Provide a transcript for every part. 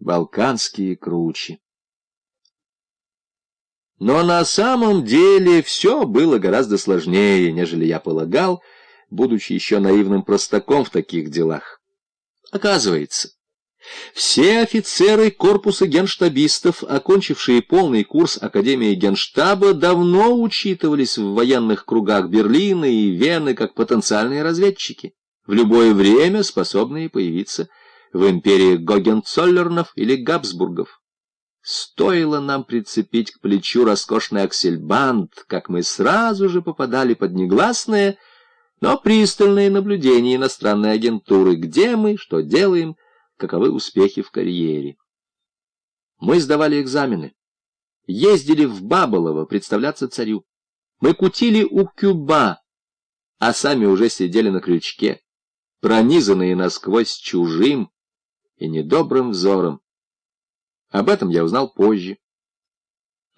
балканские кручи. Но на самом деле все было гораздо сложнее, нежели я полагал, будучи еще наивным простаком в таких делах. Оказывается, все офицеры корпуса генштабистов, окончившие полный курс Академии генштаба, давно учитывались в военных кругах Берлина и Вены как потенциальные разведчики, в любое время способные появиться в империи Гогенцоллернов или Габсбургов. Стоило нам прицепить к плечу роскошный аксельбант, как мы сразу же попадали под негласное, но пристальное наблюдение иностранной агентуры, где мы, что делаем, каковы успехи в карьере. Мы сдавали экзамены, ездили в Баболово представляться царю. Мы кутили у Кюба, а сами уже сидели на крючке, пронизанные насквозь чужим и недобрым взором. Об этом я узнал позже.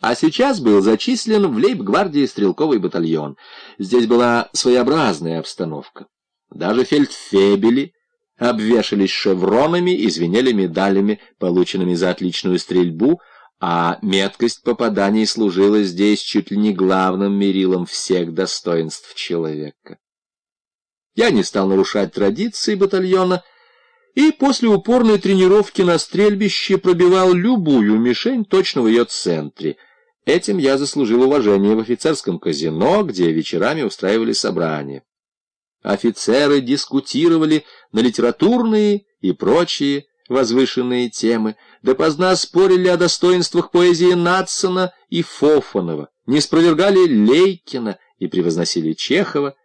А сейчас был зачислен в лейб-гвардии стрелковый батальон. Здесь была своеобразная обстановка. Даже фельдфебели обвешались шевронами и звенели медалями, полученными за отличную стрельбу, а меткость попаданий служила здесь чуть ли не главным мерилом всех достоинств человека. Я не стал нарушать традиции батальона, и после упорной тренировки на стрельбище пробивал любую мишень точно в ее центре. Этим я заслужил уважение в офицерском казино, где вечерами устраивали собрания. Офицеры дискутировали на литературные и прочие возвышенные темы, допоздна спорили о достоинствах поэзии Надсона и Фофанова, не спровергали Лейкина и превозносили Чехова,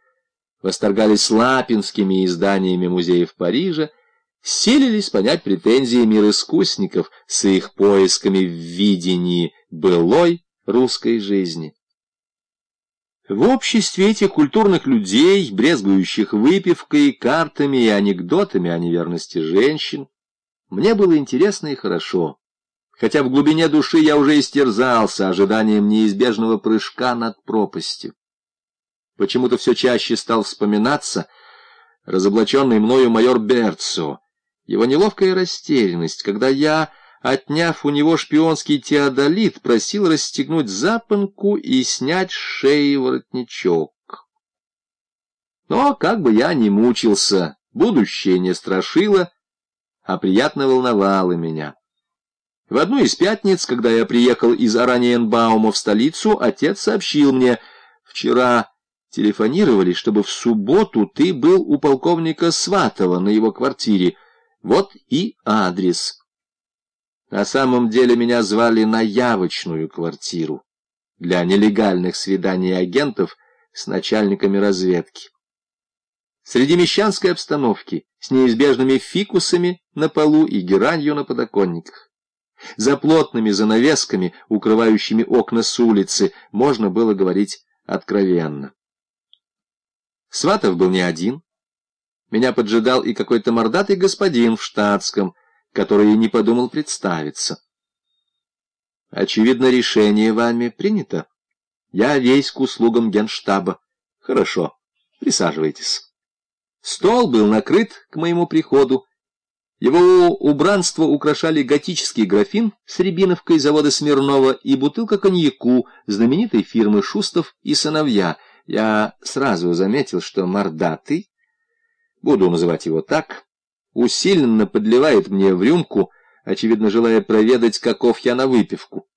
восторгались лапинскими изданиями музеев Парижа, силились понять претензии мир искусников с их поисками в видении былой русской жизни. В обществе этих культурных людей, брезгующих выпивкой, картами и анекдотами о неверности женщин, мне было интересно и хорошо, хотя в глубине души я уже истерзался ожиданием неизбежного прыжка над пропастью. Почему-то все чаще стал вспоминаться разоблаченный мною майор Берцо, его неловкая растерянность, когда я, отняв у него шпионский теодолит, просил расстегнуть запонку и снять с шеи воротничок. Но как бы я ни мучился, будущее не страшило, а приятно волновало меня. В одну из пятниц, когда я приехал из Араньенбаума в столицу, отец сообщил мне, вчера телефонировали, чтобы в субботу ты был у полковника Сватова на его квартире, вот и адрес. На самом деле меня звали на явочную квартиру для нелегальных свиданий агентов с начальниками разведки. Среди мещанской обстановки, с неизбежными фикусами на полу и геранью на подоконниках. За плотными занавесками, укрывающими окна с улицы, можно было говорить откровенно. Сватов был не один. Меня поджидал и какой-то мордатый господин в штатском, который не подумал представиться. Очевидно, решение вами принято. Я весь к услугам генштаба. Хорошо, присаживайтесь. Стол был накрыт к моему приходу. Его убранство украшали готический графин с рябиновкой завода Смирнова и бутылка коньяку знаменитой фирмы Шустов и сыновья. Я сразу заметил, что мордатый буду называть его так, усиленно подливает мне в рюмку, очевидно желая проведать, каков я на выпивку.